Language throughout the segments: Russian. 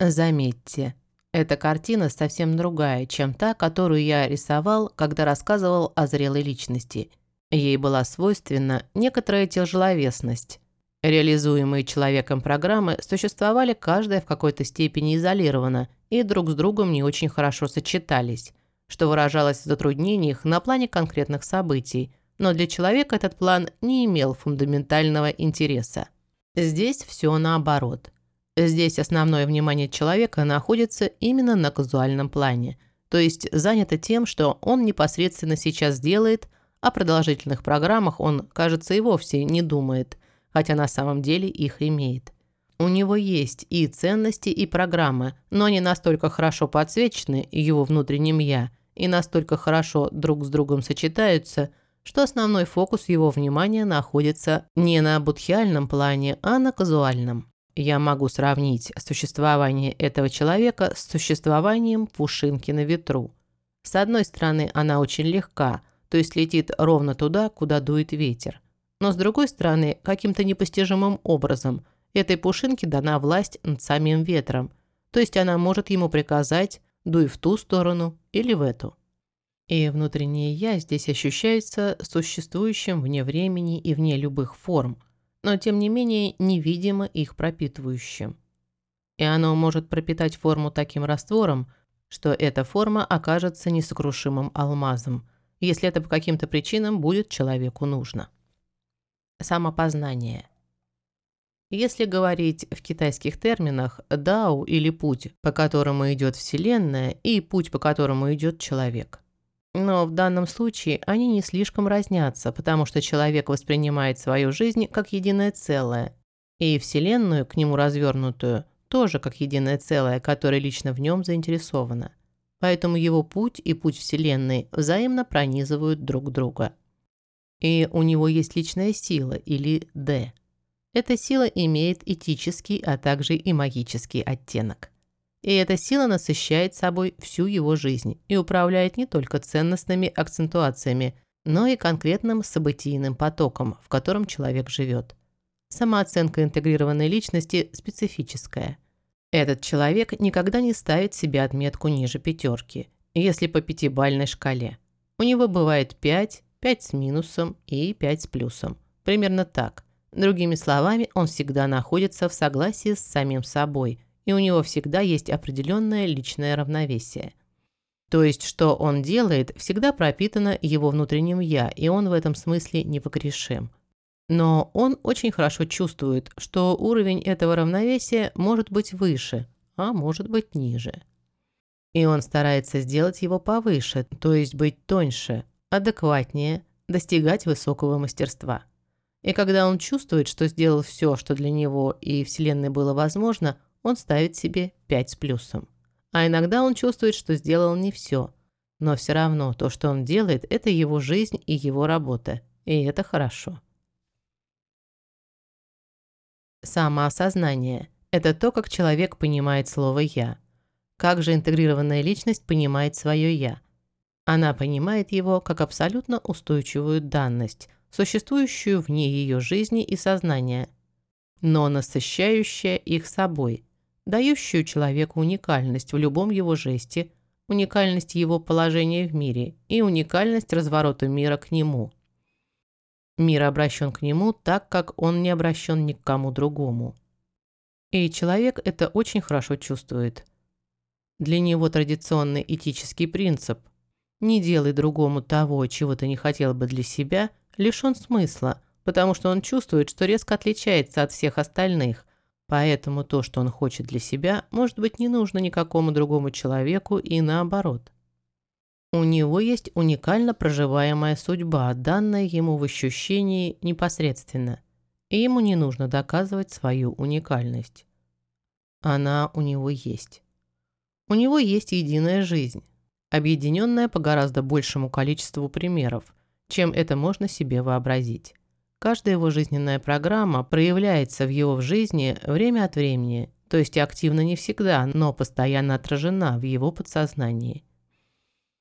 Заметьте, эта картина совсем другая, чем та, которую я рисовал, когда рассказывал о зрелой личности. Ей была свойственна некоторая тяжеловесность. Реализуемые человеком программы существовали каждая в какой-то степени изолированно и друг с другом не очень хорошо сочетались, что выражалось в затруднениях на плане конкретных событий, но для человека этот план не имел фундаментального интереса. Здесь все наоборот – Здесь основное внимание человека находится именно на казуальном плане, то есть занято тем, что он непосредственно сейчас делает, о продолжительных программах он, кажется, и вовсе не думает, хотя на самом деле их имеет. У него есть и ценности, и программы, но они настолько хорошо подсвечены его внутренним «я» и настолько хорошо друг с другом сочетаются, что основной фокус его внимания находится не на будхиальном плане, а на казуальном. Я могу сравнить существование этого человека с существованием пушинки на ветру. С одной стороны, она очень легка, то есть летит ровно туда, куда дует ветер. Но с другой стороны, каким-то непостижимым образом этой пушинке дана власть над самим ветром, то есть она может ему приказать «дуй в ту сторону или в эту». И внутреннее «я» здесь ощущается существующим вне времени и вне любых форм – но тем не менее невидимо их пропитывающим. И оно может пропитать форму таким раствором, что эта форма окажется несокрушимым алмазом, если это по каким-то причинам будет человеку нужно. Самопознание. Если говорить в китайских терминах «дао» или «путь», по которому идет Вселенная, и «путь», по которому идет человек – но в данном случае они не слишком разнятся, потому что человек воспринимает свою жизнь как единое целое, и Вселенную, к нему развернутую, тоже как единое целое, которое лично в нем заинтересовано. Поэтому его путь и путь Вселенной взаимно пронизывают друг друга. И у него есть личная сила, или «Д». Эта сила имеет этический, а также и магический оттенок. И эта сила насыщает собой всю его жизнь и управляет не только ценностными акцентуациями, но и конкретным событийным потоком, в котором человек живет. Самооценка интегрированной личности специфическая. Этот человек никогда не ставит себе отметку ниже пятерки, если по пятибальной шкале. У него бывает 5, 5 с минусом и 5 с плюсом. Примерно так. Другими словами, он всегда находится в согласии с самим собой – и у него всегда есть определенное личное равновесие. То есть, что он делает, всегда пропитано его внутренним «я», и он в этом смысле непогрешим. Но он очень хорошо чувствует, что уровень этого равновесия может быть выше, а может быть ниже. И он старается сделать его повыше, то есть быть тоньше, адекватнее, достигать высокого мастерства. И когда он чувствует, что сделал все, что для него и Вселенной было возможно, он ставит себе 5 с плюсом. А иногда он чувствует, что сделал не все. Но все равно то, что он делает, это его жизнь и его работа. И это хорошо. Самоосознание – это то, как человек понимает слово «я». Как же интегрированная личность понимает свое «я»? Она понимает его как абсолютно устойчивую данность, существующую вне ее жизни и сознания, но насыщающая их собой – дающую человеку уникальность в любом его жесте, уникальность его положения в мире и уникальность разворота мира к нему. Мир обращен к нему так, как он не обращен ни к кому другому. И человек это очень хорошо чувствует. Для него традиционный этический принцип «не делай другому того, чего ты не хотел бы для себя» лишен смысла, потому что он чувствует, что резко отличается от всех остальных, Поэтому то, что он хочет для себя, может быть не нужно никакому другому человеку и наоборот. У него есть уникально проживаемая судьба, данная ему в ощущении непосредственно, и ему не нужно доказывать свою уникальность. Она у него есть. У него есть единая жизнь, объединенная по гораздо большему количеству примеров, чем это можно себе вообразить. Каждая его жизненная программа проявляется в его жизни время от времени, то есть активно не всегда, но постоянно отражена в его подсознании.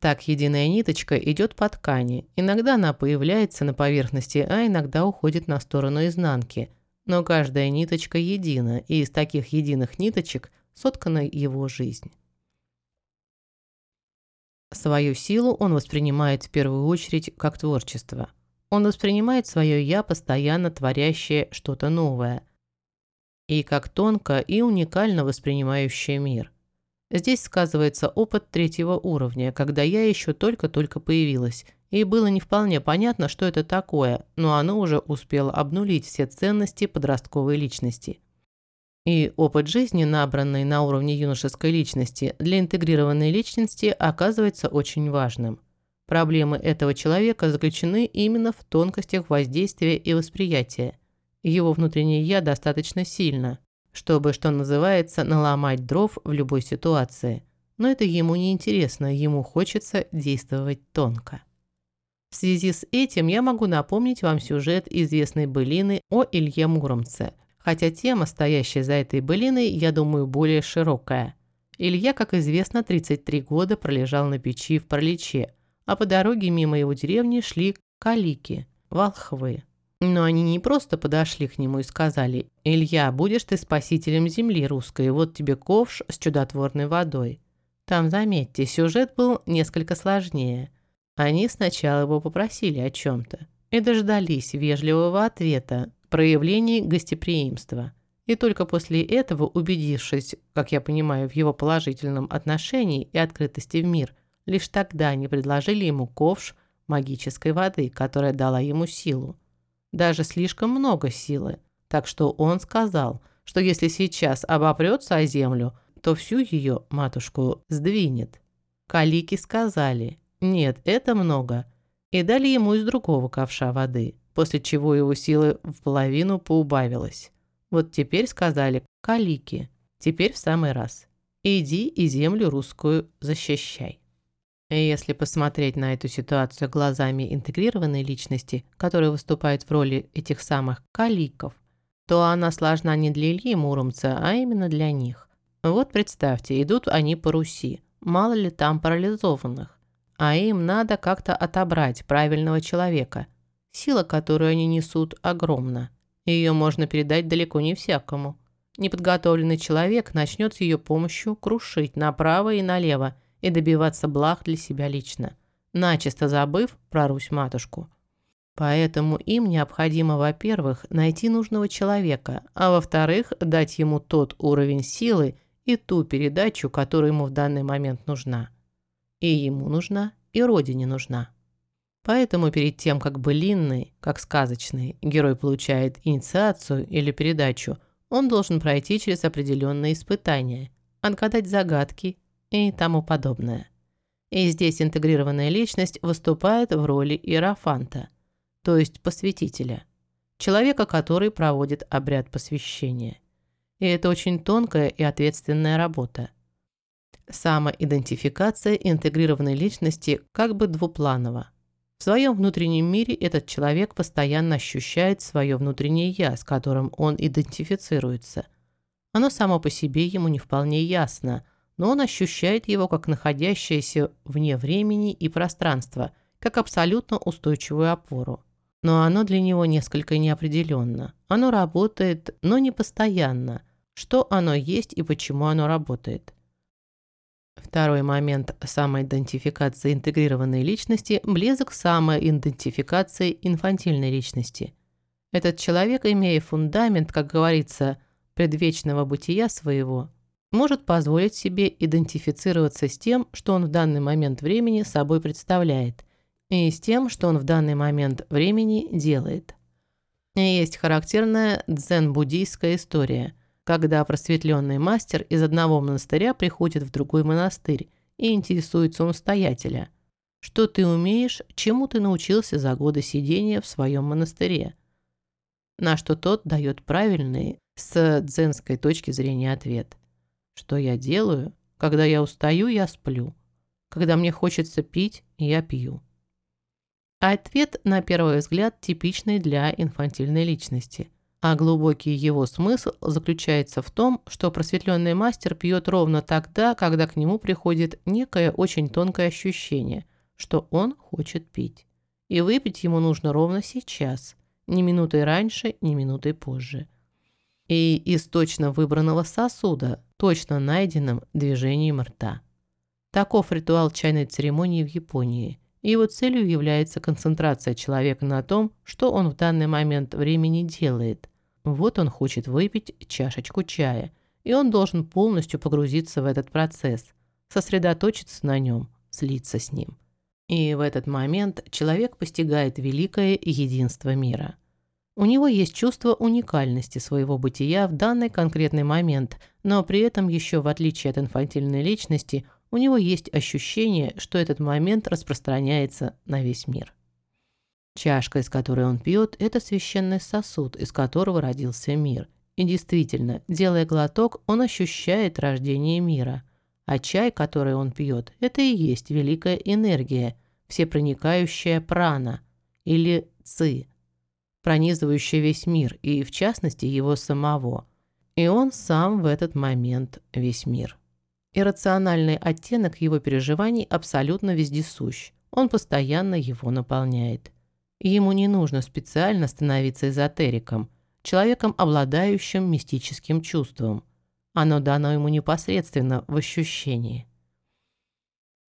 Так единая ниточка идет по ткани, иногда она появляется на поверхности, а иногда уходит на сторону изнанки. Но каждая ниточка едина, и из таких единых ниточек соткана его жизнь. Свою силу он воспринимает в первую очередь как творчество. Он воспринимает свое «я», постоянно творящее что-то новое, и как тонко и уникально воспринимающее мир. Здесь сказывается опыт третьего уровня, когда я еще только-только появилась, и было не вполне понятно, что это такое, но оно уже успело обнулить все ценности подростковой личности. И опыт жизни, набранный на уровне юношеской личности, для интегрированной личности оказывается очень важным. Проблемы этого человека заключены именно в тонкостях воздействия и восприятия. Его внутреннее «я» достаточно сильно, чтобы, что называется, наломать дров в любой ситуации. Но это ему не интересно, ему хочется действовать тонко. В связи с этим я могу напомнить вам сюжет известной былины о Илье Муромце, хотя тема, стоящая за этой былиной, я думаю, более широкая. Илья, как известно, 33 года пролежал на печи в Проличе, а по дороге мимо его деревни шли калики, волхвы. Но они не просто подошли к нему и сказали «Илья, будешь ты спасителем земли русской, вот тебе ковш с чудотворной водой». Там, заметьте, сюжет был несколько сложнее – они сначала его попросили о чем-то и дождались вежливого ответа, проявлений гостеприимства. И только после этого, убедившись, как я понимаю, в его положительном отношении и открытости в мир, лишь тогда они предложили ему ковш магической воды, которая дала ему силу. Даже слишком много силы. Так что он сказал, что если сейчас обопрется о землю, то всю ее, матушку, сдвинет. Калики сказали, нет, это много. И дали ему из другого ковша воды, после чего его силы в половину поубавилось. Вот теперь сказали «калики», теперь в самый раз. Иди и землю русскую защищай. Если посмотреть на эту ситуацию глазами интегрированной личности, которая выступает в роли этих самых каликов, то она сложна не для Ильи Муромца, а именно для них. Вот представьте, идут они по Руси. Мало ли там парализованных а им надо как-то отобрать правильного человека. Сила, которую они несут, огромна. Ее можно передать далеко не всякому. Неподготовленный человек начнет с ее помощью крушить направо и налево и добиваться благ для себя лично, начисто забыв про Русь-матушку. Поэтому им необходимо, во-первых, найти нужного человека, а во-вторых, дать ему тот уровень силы и ту передачу, которая ему в данный момент нужна. И ему нужна, и родине нужна. Поэтому перед тем, как былинный, как сказочный, герой получает инициацию или передачу, он должен пройти через определенные испытания, отгадать загадки и тому подобное. И здесь интегрированная личность выступает в роли иерофанта, то есть посвятителя, человека, который проводит обряд посвящения. И это очень тонкая и ответственная работа. Самоидентификация интегрированной личности как бы двупланова. В своем внутреннем мире этот человек постоянно ощущает свое внутреннее «я», с которым он идентифицируется. Оно само по себе ему не вполне ясно, но он ощущает его как находящееся вне времени и пространства, как абсолютно устойчивую опору. Но оно для него несколько неопределенно. Оно работает, но не постоянно. Что оно есть и почему оно работает. Второй момент самоидентификации интегрированной личности близок к самоидентификации инфантильной личности. Этот человек, имея фундамент, как говорится, предвечного бытия своего, может позволить себе идентифицироваться с тем, что он в данный момент времени собой представляет, и с тем, что он в данный момент времени делает. Есть характерная дзен-буддийская история – когда просветленный мастер из одного монастыря приходит в другой монастырь и интересуется у настоятеля. Что ты умеешь, чему ты научился за годы сидения в своем монастыре? На что тот дает правильный, с дзенской точки зрения ответ. Что я делаю? Когда я устаю, я сплю. Когда мне хочется пить, я пью. ответ, на первый взгляд, типичный для инфантильной личности – а глубокий его смысл заключается в том, что просветленный мастер пьет ровно тогда, когда к нему приходит некое очень тонкое ощущение, что он хочет пить. И выпить ему нужно ровно сейчас, ни минутой раньше, ни минутой позже. И из точно выбранного сосуда, точно найденным движением рта. Таков ритуал чайной церемонии в Японии. Его целью является концентрация человека на том, что он в данный момент времени делает. Вот он хочет выпить чашечку чая, и он должен полностью погрузиться в этот процесс, сосредоточиться на нем, слиться с ним. И в этот момент человек постигает великое единство мира – у него есть чувство уникальности своего бытия в данный конкретный момент, но при этом еще в отличие от инфантильной личности, у него есть ощущение, что этот момент распространяется на весь мир. Чашка, из которой он пьет, это священный сосуд, из которого родился мир. И действительно, делая глоток, он ощущает рождение мира. А чай, который он пьет, это и есть великая энергия, всепроникающая прана или ци – пронизывающая весь мир, и в частности его самого. И он сам в этот момент весь мир. Иррациональный оттенок его переживаний абсолютно вездесущ. Он постоянно его наполняет. Ему не нужно специально становиться эзотериком, человеком, обладающим мистическим чувством. Оно дано ему непосредственно в ощущении.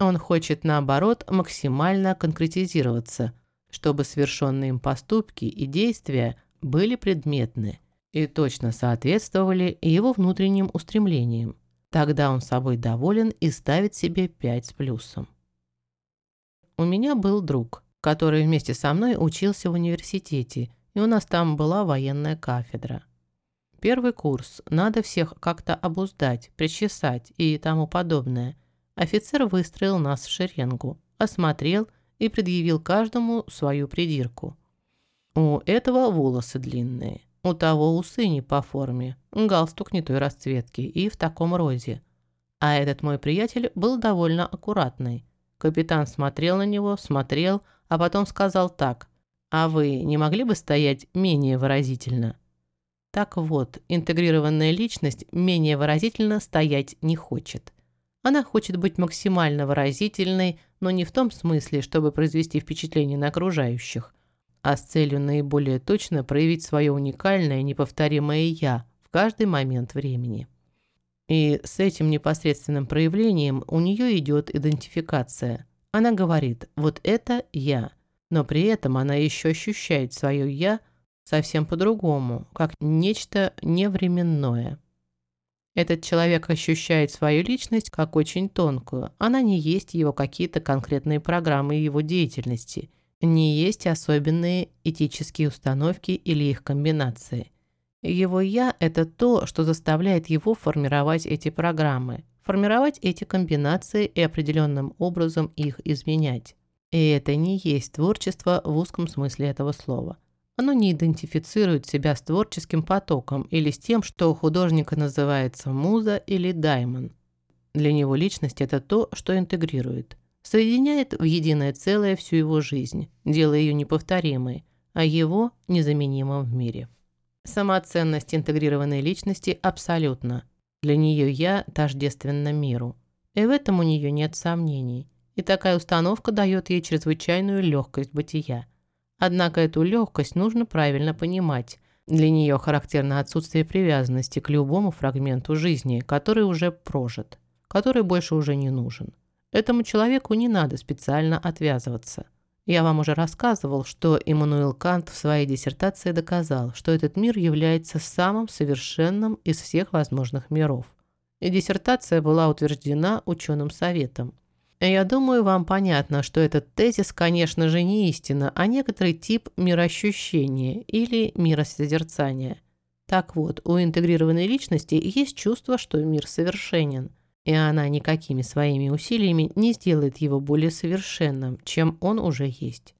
Он хочет, наоборот, максимально конкретизироваться – чтобы совершенные им поступки и действия были предметны и точно соответствовали его внутренним устремлениям. Тогда он собой доволен и ставит себе 5 с плюсом. У меня был друг, который вместе со мной учился в университете, и у нас там была военная кафедра. Первый курс, надо всех как-то обуздать, причесать и тому подобное. Офицер выстроил нас в шеренгу, осмотрел и предъявил каждому свою придирку. У этого волосы длинные, у того усы не по форме, галстук не той расцветки и в таком роде. А этот мой приятель был довольно аккуратный. Капитан смотрел на него, смотрел, а потом сказал так. «А вы не могли бы стоять менее выразительно?» Так вот, интегрированная личность менее выразительно стоять не хочет. Она хочет быть максимально выразительной, но не в том смысле, чтобы произвести впечатление на окружающих, а с целью наиболее точно проявить свое уникальное, неповторимое «я» в каждый момент времени. И с этим непосредственным проявлением у нее идет идентификация. Она говорит «вот это я», но при этом она еще ощущает свое «я» совсем по-другому, как нечто невременное. Этот человек ощущает свою личность как очень тонкую. Она не есть его какие-то конкретные программы его деятельности. Не есть особенные этические установки или их комбинации. Его «я» – это то, что заставляет его формировать эти программы, формировать эти комбинации и определенным образом их изменять. И это не есть творчество в узком смысле этого слова – оно не идентифицирует себя с творческим потоком или с тем, что у художника называется муза или даймон. Для него личность – это то, что интегрирует. Соединяет в единое целое всю его жизнь, делая ее неповторимой, а его – незаменимым в мире. Самоценность интегрированной личности абсолютна. Для нее «я» тождественно миру. И в этом у нее нет сомнений. И такая установка дает ей чрезвычайную легкость бытия – Однако эту легкость нужно правильно понимать. Для нее характерно отсутствие привязанности к любому фрагменту жизни, который уже прожит, который больше уже не нужен. Этому человеку не надо специально отвязываться. Я вам уже рассказывал, что Иммануил Кант в своей диссертации доказал, что этот мир является самым совершенным из всех возможных миров. И диссертация была утверждена ученым советом. Я думаю, вам понятно, что этот тезис, конечно же, не истина, а некоторый тип мироощущения или миросозерцания. Так вот, у интегрированной личности есть чувство, что мир совершенен, и она никакими своими усилиями не сделает его более совершенным, чем он уже есть.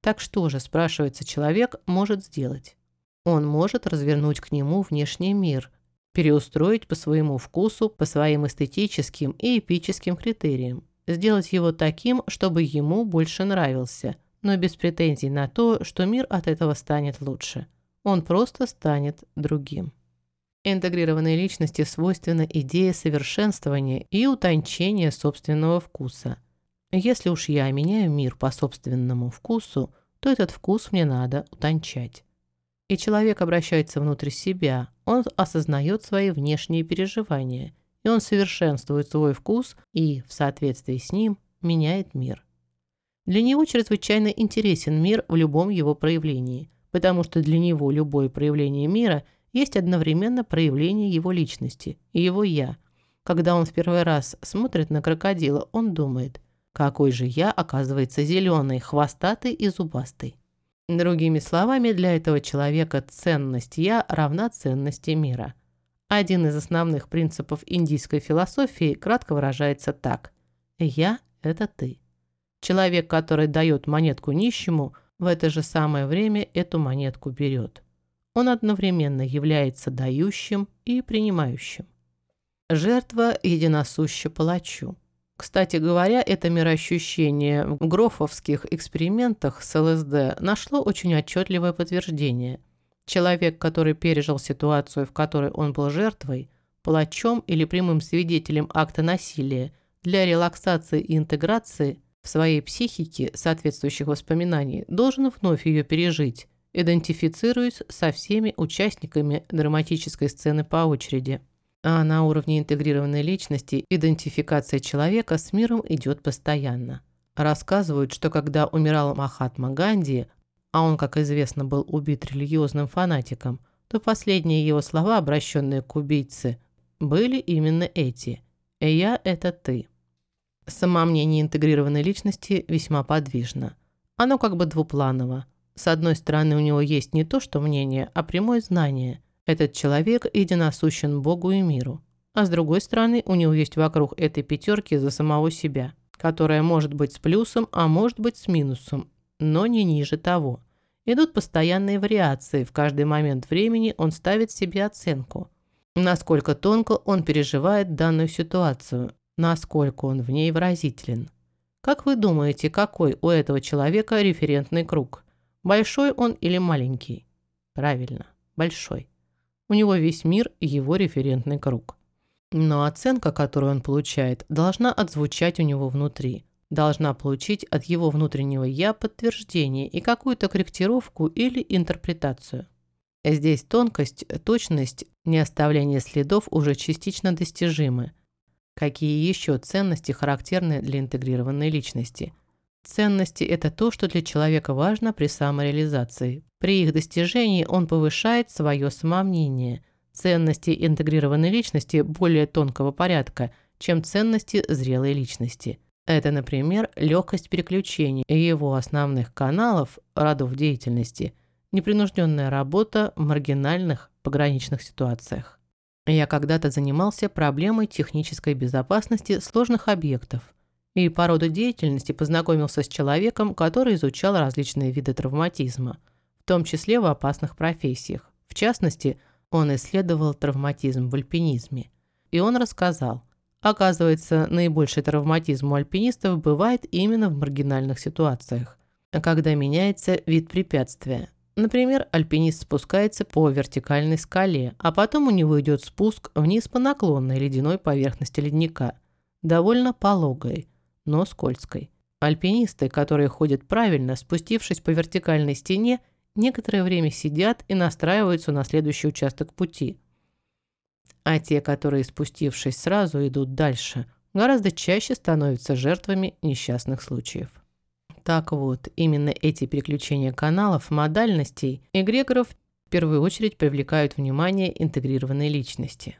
Так что же, спрашивается человек, может сделать? Он может развернуть к нему внешний мир, переустроить по своему вкусу, по своим эстетическим и эпическим критериям, сделать его таким, чтобы ему больше нравился, но без претензий на то, что мир от этого станет лучше. Он просто станет другим. Интегрированной личности свойственна идея совершенствования и утончения собственного вкуса. Если уж я меняю мир по собственному вкусу, то этот вкус мне надо утончать. и человек обращается внутрь себя, он осознает свои внешние переживания, и он совершенствует свой вкус и, в соответствии с ним, меняет мир. Для него чрезвычайно интересен мир в любом его проявлении, потому что для него любое проявление мира есть одновременно проявление его личности, его «я». Когда он в первый раз смотрит на крокодила, он думает, какой же я, оказывается, зеленый, хвостатый и зубастый. Другими словами, для этого человека ценность «я» равна ценности мира. Один из основных принципов индийской философии кратко выражается так «я – это ты». Человек, который дает монетку нищему, в это же самое время эту монетку берет. Он одновременно является дающим и принимающим. Жертва единосуща палачу. Кстати говоря, это мироощущение в грофовских экспериментах с ЛСД нашло очень отчетливое подтверждение. Человек, который пережил ситуацию, в которой он был жертвой, палачом или прямым свидетелем акта насилия, для релаксации и интеграции в своей психике соответствующих воспоминаний должен вновь ее пережить, идентифицируясь со всеми участниками драматической сцены по очереди. А на уровне интегрированной личности идентификация человека с миром идет постоянно. Рассказывают, что когда умирал Махатма Ганди, а он, как известно, был убит религиозным фанатиком, то последние его слова, обращенные к убийце, были именно эти «Я – это ты». Самомнение интегрированной личности весьма подвижно. Оно как бы двупланово. С одной стороны, у него есть не то, что мнение, а прямое знание – этот человек единосущен Богу и миру. А с другой стороны, у него есть вокруг этой пятерки за самого себя, которая может быть с плюсом, а может быть с минусом, но не ниже того. Идут постоянные вариации, в каждый момент времени он ставит себе оценку. Насколько тонко он переживает данную ситуацию, насколько он в ней выразителен. Как вы думаете, какой у этого человека референтный круг? Большой он или маленький? Правильно, большой. У него весь мир и его референтный круг. Но оценка, которую он получает, должна отзвучать у него внутри. Должна получить от его внутреннего «я» подтверждение и какую-то корректировку или интерпретацию. Здесь тонкость, точность, не оставление следов уже частично достижимы. Какие еще ценности характерны для интегрированной личности? Ценности – это то, что для человека важно при самореализации. При их достижении он повышает свое самомнение. Ценности интегрированной личности более тонкого порядка, чем ценности зрелой личности. Это, например, легкость переключения его основных каналов, родов деятельности, непринужденная работа в маргинальных пограничных ситуациях. Я когда-то занимался проблемой технической безопасности сложных объектов – и по роду деятельности познакомился с человеком, который изучал различные виды травматизма, в том числе в опасных профессиях. В частности, он исследовал травматизм в альпинизме. И он рассказал, оказывается, наибольший травматизм у альпинистов бывает именно в маргинальных ситуациях, когда меняется вид препятствия. Например, альпинист спускается по вертикальной скале, а потом у него идет спуск вниз по наклонной ледяной поверхности ледника, довольно пологой, но скользкой. Альпинисты, которые ходят правильно, спустившись по вертикальной стене, некоторое время сидят и настраиваются на следующий участок пути. А те, которые, спустившись сразу, идут дальше, гораздо чаще становятся жертвами несчастных случаев. Так вот, именно эти переключения каналов, модальностей эгрегоров в первую очередь привлекают внимание интегрированной личности.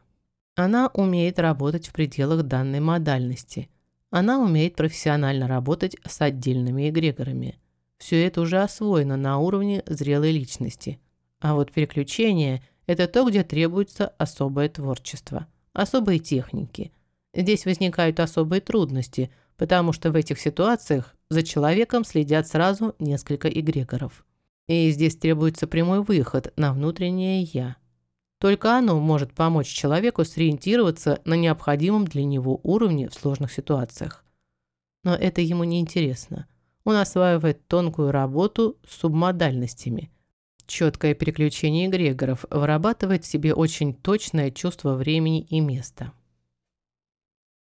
Она умеет работать в пределах данной модальности – она умеет профессионально работать с отдельными эгрегорами. Все это уже освоено на уровне зрелой личности. А вот переключение – это то, где требуется особое творчество, особые техники. Здесь возникают особые трудности, потому что в этих ситуациях за человеком следят сразу несколько эгрегоров. И здесь требуется прямой выход на внутреннее «я». Только оно может помочь человеку сориентироваться на необходимом для него уровне в сложных ситуациях. Но это ему не интересно. Он осваивает тонкую работу с субмодальностями. Четкое переключение эгрегоров вырабатывает в себе очень точное чувство времени и места.